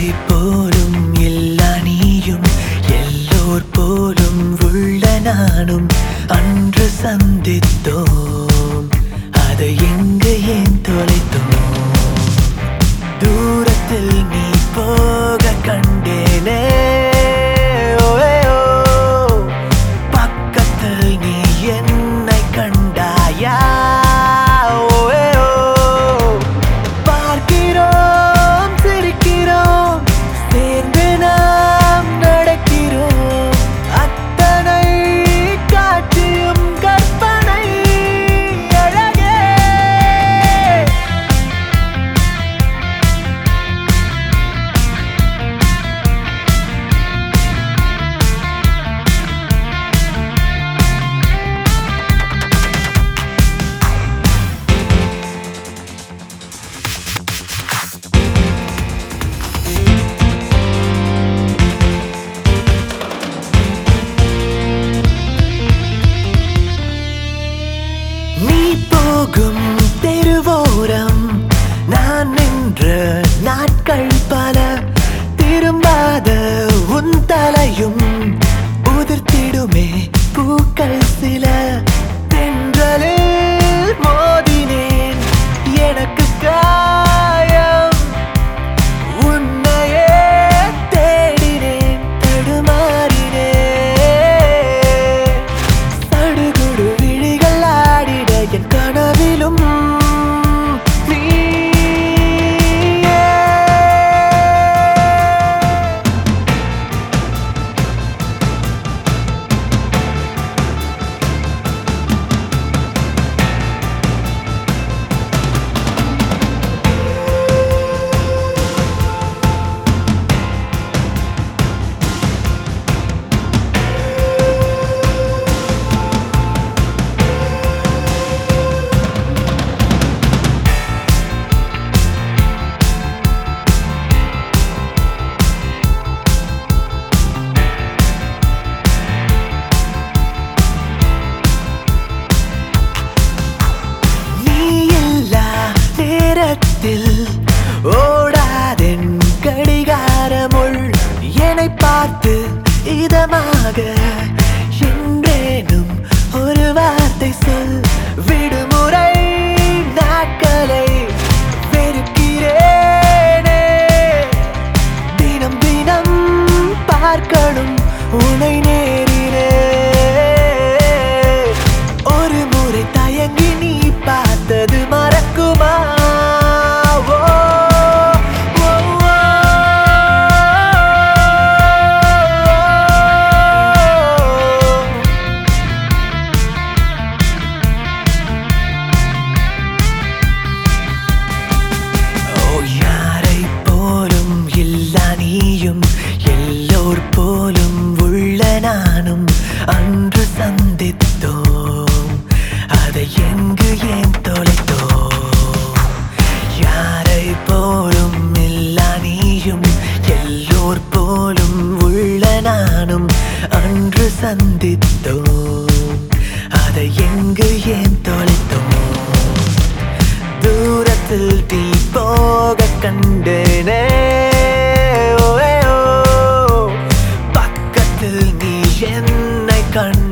இல்லை போலும் எல்லா நீயும் எல்லோர் போலும் உள்ள நானும் அன்று சந்தித்தோ みぼぐ நேரத்தில் ஓடாதென் கடிகாரமுள் என்னை பார்த்து இதமாக என்றேனும் ஒரு வார்த்தை சொல். விடுமுறை நாட்களை வெறுக்கிறேனே. தினம் தினம் பார்க்கணும் உனை நானும் அன்று சந்தித்தோம். அதை எங்கு ஏன் தொலைத்தோம்? யாரை போலும் இல்லா நீயும் எல்லோர் போலும் உள்ள நானும் அன்று சந்தித்தோம். அதை எங்கு ஏன் தொலைத்தோம்? தூரத்தில் தீ போக கண்டனே. பக்கத்தில் கண்